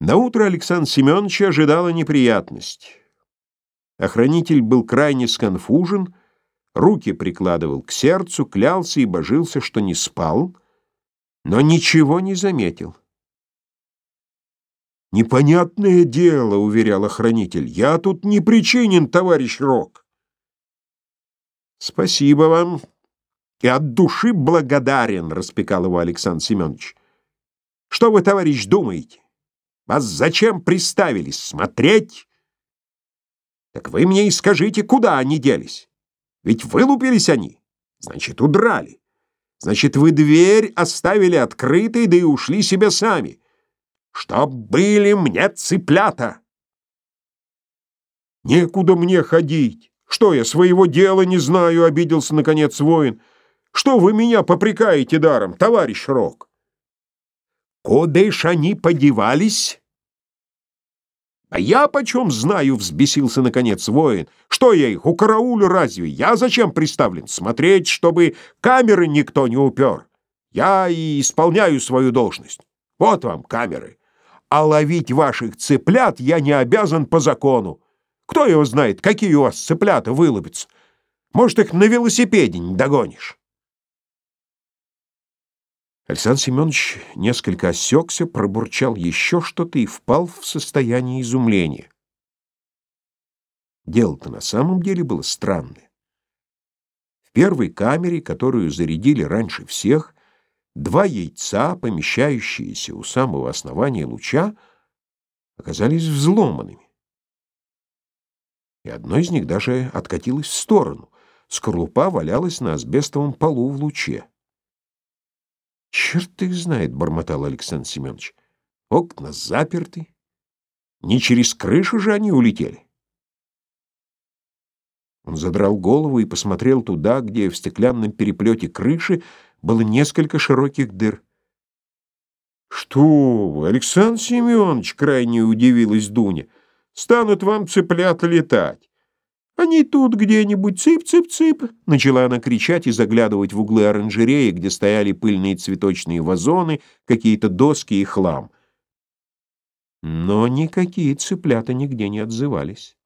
Наутро Александр Семенович ожидала неприятность. Охранитель был крайне сконфужен, руки прикладывал к сердцу, клялся и божился, что не спал, но ничего не заметил. «Непонятное дело», — уверял охранитель, — «я тут не причинен, товарищ Рок». «Спасибо вам и от души благодарен», — распекал его Александр Семенович. «Что вы, товарищ, думаете? Вас зачем приставили? Смотреть? Так вы мне и скажите, куда они делись? Ведь вылупились они, значит, удрали. Значит, вы дверь оставили открытой, да и ушли себе сами. Чтоб были мне цыплята! Некуда мне ходить. Что я, своего дела не знаю, обиделся, наконец, воин. Что вы меня попрекаете даром, товарищ Рок? Куда ж они подевались? А я почем знаю, взбесился, наконец, воин. Что я их, у караулю разве? Я зачем приставлен? Смотреть, чтобы камеры никто не упер. Я и исполняю свою должность. Вот вам камеры. А ловить ваших цыплят я не обязан по закону. Кто его знает, какие у вас цыплята вылупятся? Может, их на велосипеде не догонишь. Александр Семенович несколько осекся, пробурчал еще что-то и впал в состояние изумления. Дело-то на самом деле было странное. В первой камере, которую зарядили раньше всех, два яйца, помещающиеся у самого основания луча, оказались взломанными. И одно из них даже откатилось в сторону. Скорлупа валялась на асбестовом полу в луче. Черт их знает, бормотал Александр Семенович. Окна заперты. Не через крышу же они улетели. Он задрал голову и посмотрел туда, где в стеклянном переплете крыши было несколько широких дыр. «Что вы, Александр Семенович!» — крайне удивилась Дуня. «Станут вам цыплята летать. «Они тут где-нибудь, цып-цып-цып!» Начала она кричать и заглядывать в углы оранжереи, где стояли пыльные цветочные вазоны, какие-то доски и хлам. Но никакие цыплята нигде не отзывались.